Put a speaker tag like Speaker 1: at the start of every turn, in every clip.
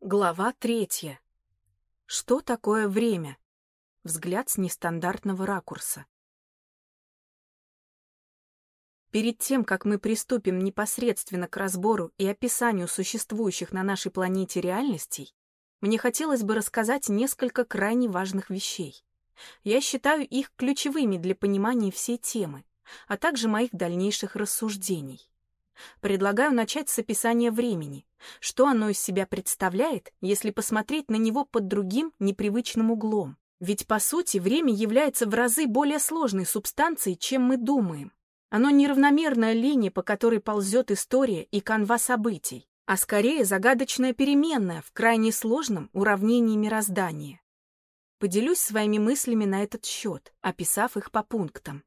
Speaker 1: Глава третья. Что такое время? Взгляд с нестандартного ракурса. Перед тем, как мы приступим непосредственно к разбору и описанию существующих на нашей планете реальностей, мне хотелось бы рассказать несколько крайне важных вещей. Я считаю их ключевыми для понимания всей темы, а также моих дальнейших рассуждений. Предлагаю начать с описания времени. Что оно из себя представляет, если посмотреть на него под другим, непривычным углом? Ведь, по сути, время является в разы более сложной субстанцией, чем мы думаем. Оно неравномерная линия, по которой ползет история и канва событий, а скорее загадочная переменная в крайне сложном уравнении мироздания. Поделюсь своими мыслями на этот счет, описав их по пунктам.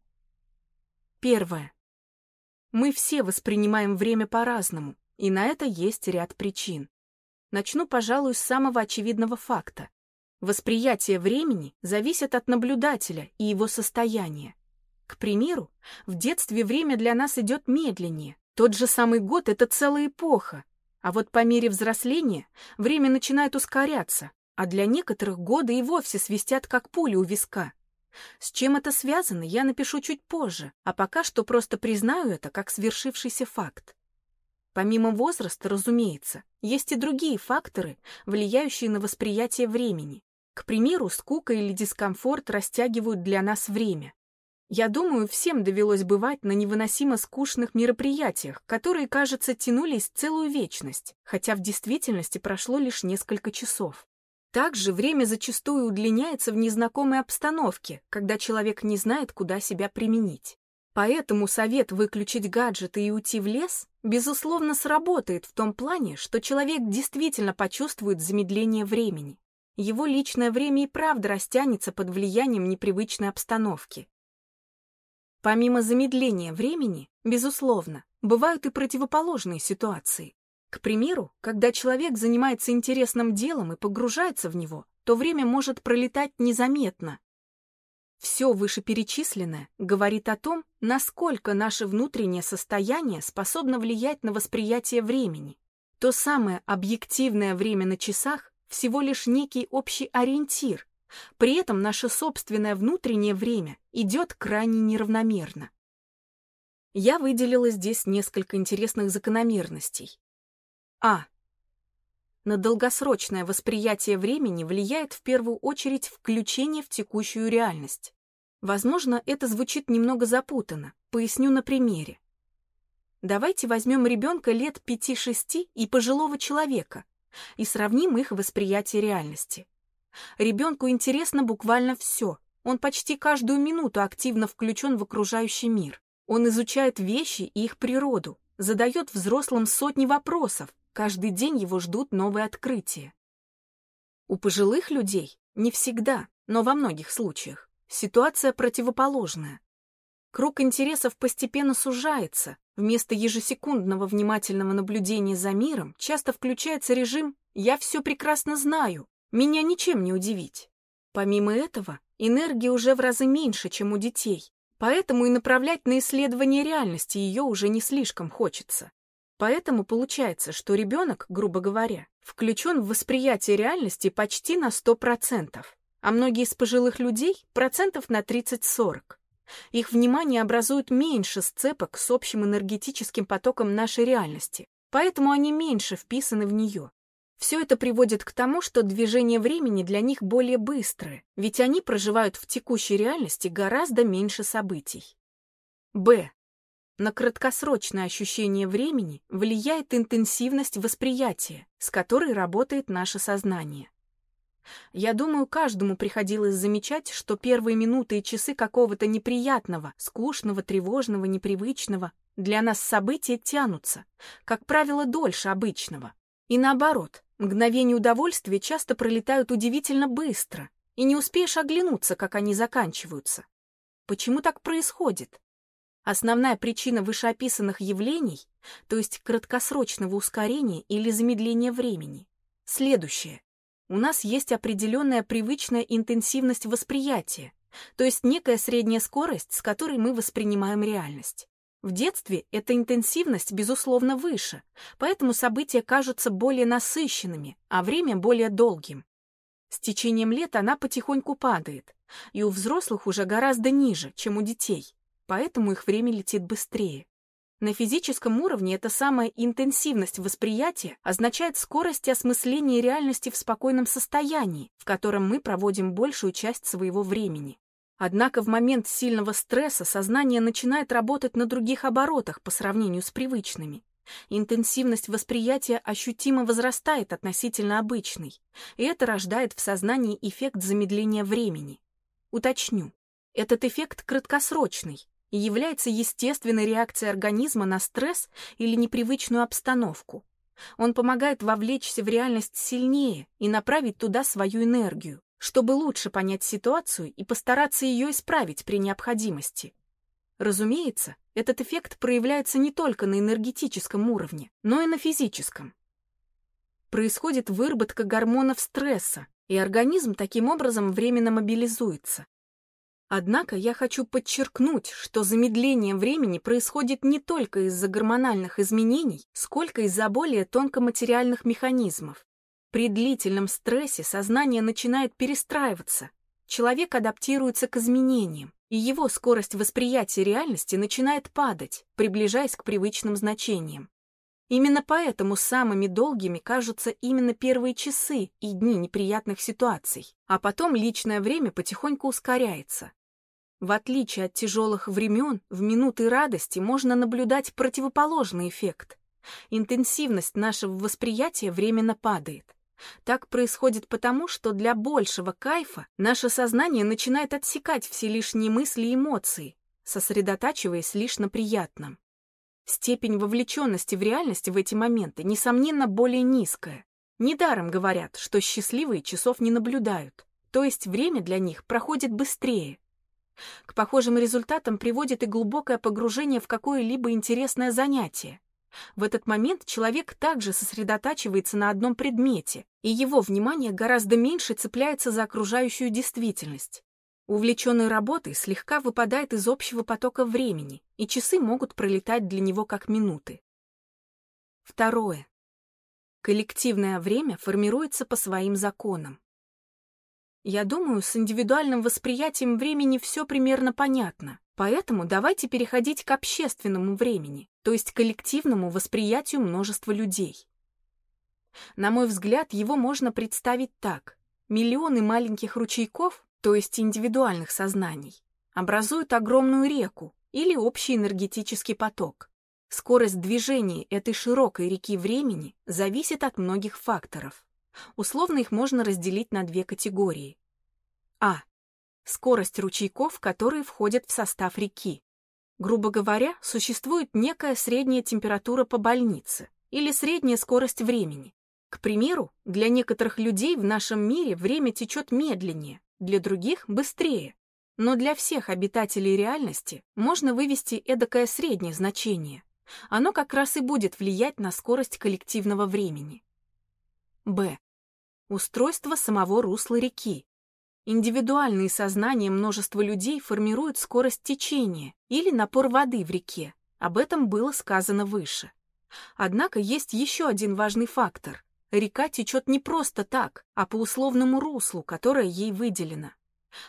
Speaker 1: Первое. Мы все воспринимаем время по-разному, и на это есть ряд причин. Начну, пожалуй, с самого очевидного факта. Восприятие времени зависит от наблюдателя и его состояния. К примеру, в детстве время для нас идет медленнее. Тот же самый год — это целая эпоха. А вот по мере взросления время начинает ускоряться, а для некоторых годы и вовсе свистят, как пули у виска. С чем это связано, я напишу чуть позже, а пока что просто признаю это как свершившийся факт. Помимо возраста, разумеется, есть и другие факторы, влияющие на восприятие времени. К примеру, скука или дискомфорт растягивают для нас время. Я думаю, всем довелось бывать на невыносимо скучных мероприятиях, которые, кажется, тянулись целую вечность, хотя в действительности прошло лишь несколько часов. Также время зачастую удлиняется в незнакомой обстановке, когда человек не знает, куда себя применить. Поэтому совет выключить гаджеты и уйти в лес, безусловно, сработает в том плане, что человек действительно почувствует замедление времени. Его личное время и правда растянется под влиянием непривычной обстановки. Помимо замедления времени, безусловно, бывают и противоположные ситуации. К примеру, когда человек занимается интересным делом и погружается в него, то время может пролетать незаметно. Все вышеперечисленное говорит о том, насколько наше внутреннее состояние способно влиять на восприятие времени. То самое объективное время на часах всего лишь некий общий ориентир, при этом наше собственное внутреннее время идет крайне неравномерно. Я выделила здесь несколько интересных закономерностей. А. На долгосрочное восприятие времени влияет в первую очередь включение в текущую реальность. Возможно, это звучит немного запутанно, поясню на примере. Давайте возьмем ребенка лет 5-6 и пожилого человека и сравним их восприятие реальности. Ребенку интересно буквально все. Он почти каждую минуту активно включен в окружающий мир. Он изучает вещи и их природу, задает взрослым сотни вопросов, Каждый день его ждут новые открытия. У пожилых людей не всегда, но во многих случаях ситуация противоположная. Круг интересов постепенно сужается. Вместо ежесекундного внимательного наблюдения за миром часто включается режим «я все прекрасно знаю, меня ничем не удивить». Помимо этого, энергии уже в разы меньше, чем у детей, поэтому и направлять на исследование реальности ее уже не слишком хочется. Поэтому получается, что ребенок, грубо говоря, включен в восприятие реальности почти на 100%, а многие из пожилых людей – процентов на 30-40. Их внимание образует меньше сцепок с общим энергетическим потоком нашей реальности, поэтому они меньше вписаны в нее. Все это приводит к тому, что движение времени для них более быстрое, ведь они проживают в текущей реальности гораздо меньше событий. Б. На краткосрочное ощущение времени влияет интенсивность восприятия, с которой работает наше сознание. Я думаю, каждому приходилось замечать, что первые минуты и часы какого-то неприятного, скучного, тревожного, непривычного для нас события тянутся, как правило, дольше обычного. И наоборот, мгновения удовольствия часто пролетают удивительно быстро, и не успеешь оглянуться, как они заканчиваются. Почему так происходит? Основная причина вышеописанных явлений, то есть краткосрочного ускорения или замедления времени, следующая. У нас есть определенная привычная интенсивность восприятия, то есть некая средняя скорость, с которой мы воспринимаем реальность. В детстве эта интенсивность, безусловно, выше, поэтому события кажутся более насыщенными, а время более долгим. С течением лет она потихоньку падает, и у взрослых уже гораздо ниже, чем у детей, поэтому их время летит быстрее. На физическом уровне эта самая интенсивность восприятия означает скорость осмысления реальности в спокойном состоянии, в котором мы проводим большую часть своего времени. Однако в момент сильного стресса сознание начинает работать на других оборотах по сравнению с привычными. Интенсивность восприятия ощутимо возрастает относительно обычной, и это рождает в сознании эффект замедления времени. Уточню, этот эффект краткосрочный, является естественной реакцией организма на стресс или непривычную обстановку. Он помогает вовлечься в реальность сильнее и направить туда свою энергию, чтобы лучше понять ситуацию и постараться ее исправить при необходимости. Разумеется, этот эффект проявляется не только на энергетическом уровне, но и на физическом. Происходит выработка гормонов стресса, и организм таким образом временно мобилизуется. Однако я хочу подчеркнуть, что замедление времени происходит не только из-за гормональных изменений, сколько из-за более тонкоматериальных механизмов. При длительном стрессе сознание начинает перестраиваться, человек адаптируется к изменениям, и его скорость восприятия реальности начинает падать, приближаясь к привычным значениям. Именно поэтому самыми долгими кажутся именно первые часы и дни неприятных ситуаций, а потом личное время потихоньку ускоряется. В отличие от тяжелых времен, в минуты радости можно наблюдать противоположный эффект. Интенсивность нашего восприятия временно падает. Так происходит потому, что для большего кайфа наше сознание начинает отсекать все лишние мысли и эмоции, сосредотачиваясь лишь на приятном. Степень вовлеченности в реальность в эти моменты, несомненно, более низкая. Недаром говорят, что счастливые часов не наблюдают, то есть время для них проходит быстрее. К похожим результатам приводит и глубокое погружение в какое-либо интересное занятие. В этот момент человек также сосредотачивается на одном предмете, и его внимание гораздо меньше цепляется за окружающую действительность. Увлеченный работой слегка выпадает из общего потока времени, и часы могут пролетать для него как минуты. Второе. Коллективное время формируется по своим законам. Я думаю, с индивидуальным восприятием времени все примерно понятно. Поэтому давайте переходить к общественному времени, то есть коллективному восприятию множества людей. На мой взгляд, его можно представить так. Миллионы маленьких ручейков, то есть индивидуальных сознаний, образуют огромную реку или общий энергетический поток. Скорость движения этой широкой реки времени зависит от многих факторов. Условно их можно разделить на две категории. А. Скорость ручейков, которые входят в состав реки. Грубо говоря, существует некая средняя температура по больнице или средняя скорость времени. К примеру, для некоторых людей в нашем мире время течет медленнее, для других — быстрее. Но для всех обитателей реальности можно вывести эдакое среднее значение. Оно как раз и будет влиять на скорость коллективного времени. Б. Устройство самого русла реки. Индивидуальные сознания множества людей формируют скорость течения или напор воды в реке. Об этом было сказано выше. Однако есть еще один важный фактор. Река течет не просто так, а по условному руслу, которое ей выделено.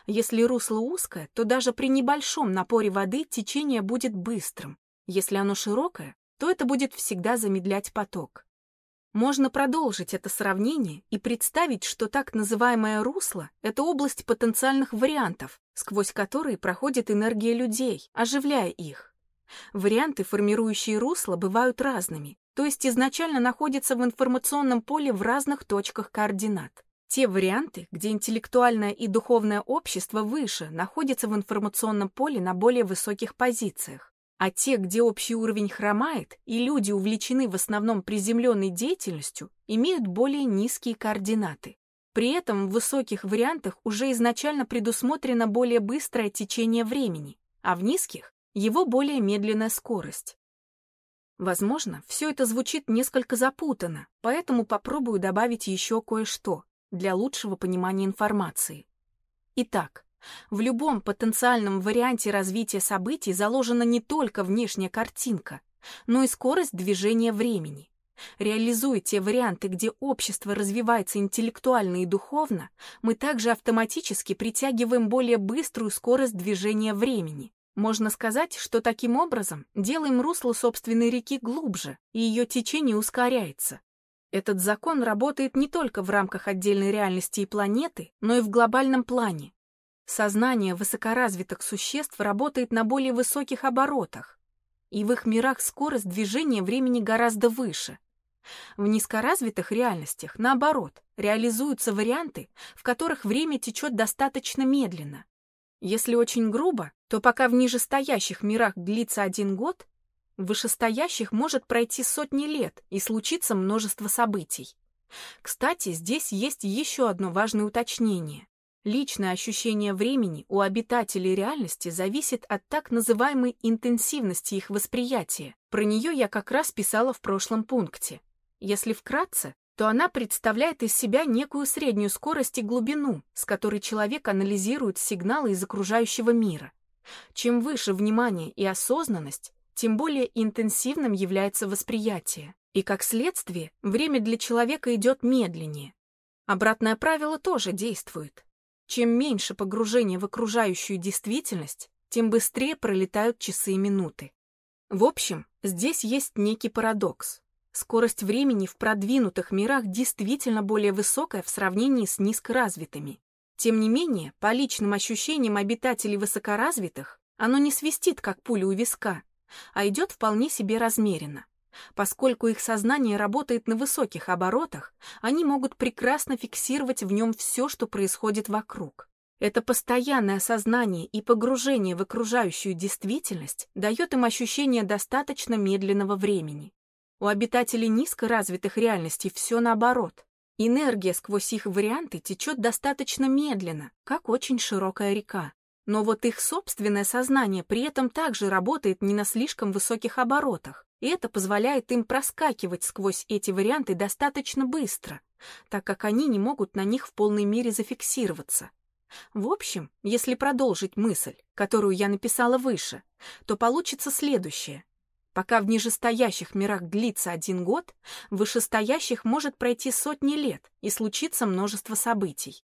Speaker 1: Если русло узкое, то даже при небольшом напоре воды течение будет быстрым. Если оно широкое, то это будет всегда замедлять поток. Можно продолжить это сравнение и представить, что так называемое русло — это область потенциальных вариантов, сквозь которые проходит энергия людей, оживляя их. Варианты, формирующие русло, бывают разными, то есть изначально находятся в информационном поле в разных точках координат. Те варианты, где интеллектуальное и духовное общество выше, находятся в информационном поле на более высоких позициях. А те, где общий уровень хромает, и люди увлечены в основном приземленной деятельностью, имеют более низкие координаты. При этом в высоких вариантах уже изначально предусмотрено более быстрое течение времени, а в низких — его более медленная скорость. Возможно, все это звучит несколько запутанно, поэтому попробую добавить еще кое-что для лучшего понимания информации. Итак, В любом потенциальном варианте развития событий заложена не только внешняя картинка, но и скорость движения времени. Реализуя те варианты, где общество развивается интеллектуально и духовно, мы также автоматически притягиваем более быструю скорость движения времени. Можно сказать, что таким образом делаем русло собственной реки глубже, и ее течение ускоряется. Этот закон работает не только в рамках отдельной реальности и планеты, но и в глобальном плане. Сознание высокоразвитых существ работает на более высоких оборотах, и в их мирах скорость движения времени гораздо выше. В низкоразвитых реальностях, наоборот, реализуются варианты, в которых время течет достаточно медленно. Если очень грубо, то пока в нижестоящих мирах длится один год, в вышестоящих может пройти сотни лет и случиться множество событий. Кстати, здесь есть еще одно важное уточнение. Личное ощущение времени у обитателей реальности зависит от так называемой интенсивности их восприятия. Про нее я как раз писала в прошлом пункте. Если вкратце, то она представляет из себя некую среднюю скорость и глубину, с которой человек анализирует сигналы из окружающего мира. Чем выше внимание и осознанность, тем более интенсивным является восприятие. И как следствие, время для человека идет медленнее. Обратное правило тоже действует. Чем меньше погружения в окружающую действительность, тем быстрее пролетают часы и минуты. В общем, здесь есть некий парадокс. Скорость времени в продвинутых мирах действительно более высокая в сравнении с низкоразвитыми. Тем не менее, по личным ощущениям обитателей высокоразвитых, оно не свистит, как пуля у виска, а идет вполне себе размеренно. Поскольку их сознание работает на высоких оборотах, они могут прекрасно фиксировать в нем все, что происходит вокруг. Это постоянное осознание и погружение в окружающую действительность дает им ощущение достаточно медленного времени. У обитателей низкоразвитых реальностей все наоборот. Энергия сквозь их варианты течет достаточно медленно, как очень широкая река. Но вот их собственное сознание при этом также работает не на слишком высоких оборотах, и это позволяет им проскакивать сквозь эти варианты достаточно быстро, так как они не могут на них в полной мере зафиксироваться. В общем, если продолжить мысль, которую я написала выше, то получится следующее. Пока в нижестоящих мирах длится один год, в вышестоящих может пройти сотни лет и случиться множество событий.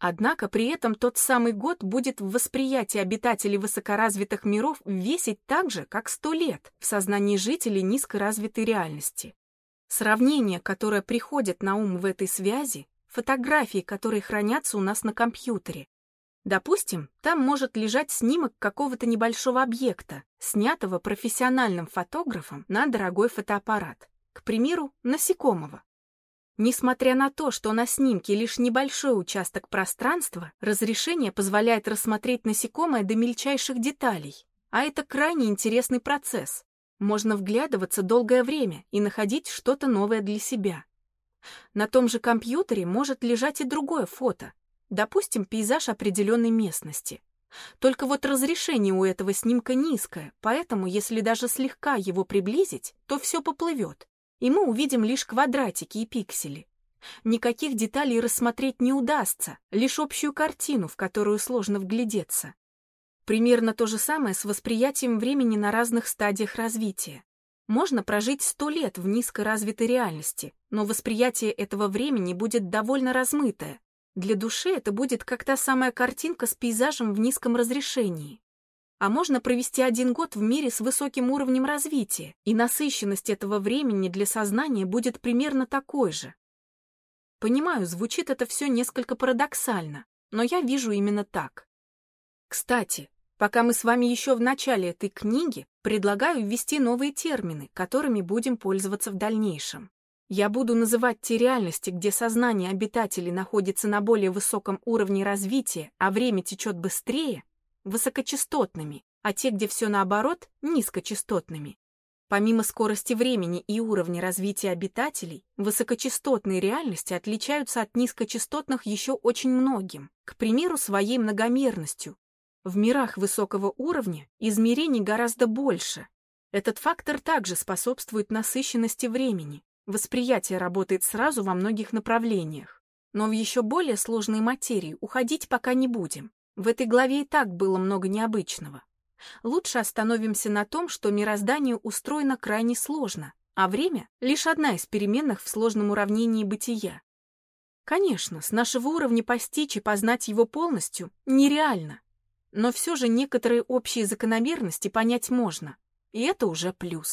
Speaker 1: Однако при этом тот самый год будет в восприятии обитателей высокоразвитых миров весить так же, как сто лет в сознании жителей низкоразвитой реальности. Сравнение, которое приходит на ум в этой связи, фотографии, которые хранятся у нас на компьютере. Допустим, там может лежать снимок какого-то небольшого объекта, снятого профессиональным фотографом на дорогой фотоаппарат, к примеру, насекомого. Несмотря на то, что на снимке лишь небольшой участок пространства, разрешение позволяет рассмотреть насекомое до мельчайших деталей. А это крайне интересный процесс. Можно вглядываться долгое время и находить что-то новое для себя. На том же компьютере может лежать и другое фото, допустим, пейзаж определенной местности. Только вот разрешение у этого снимка низкое, поэтому если даже слегка его приблизить, то все поплывет и мы увидим лишь квадратики и пиксели. Никаких деталей рассмотреть не удастся, лишь общую картину, в которую сложно вглядеться. Примерно то же самое с восприятием времени на разных стадиях развития. Можно прожить сто лет в низкоразвитой реальности, но восприятие этого времени будет довольно размытое. Для души это будет как та самая картинка с пейзажем в низком разрешении. А можно провести один год в мире с высоким уровнем развития, и насыщенность этого времени для сознания будет примерно такой же. Понимаю, звучит это все несколько парадоксально, но я вижу именно так. Кстати, пока мы с вами еще в начале этой книги, предлагаю ввести новые термины, которыми будем пользоваться в дальнейшем. Я буду называть те реальности, где сознание обитателей находится на более высоком уровне развития, а время течет быстрее, высокочастотными, а те, где все наоборот, низкочастотными. Помимо скорости времени и уровня развития обитателей, высокочастотные реальности отличаются от низкочастотных еще очень многим, к примеру, своей многомерностью. В мирах высокого уровня измерений гораздо больше. Этот фактор также способствует насыщенности времени. Восприятие работает сразу во многих направлениях. Но в еще более сложные материи уходить пока не будем. В этой главе и так было много необычного. Лучше остановимся на том, что мироздание устроено крайне сложно, а время — лишь одна из переменных в сложном уравнении бытия. Конечно, с нашего уровня постичь и познать его полностью нереально, но все же некоторые общие закономерности понять можно, и это уже плюс.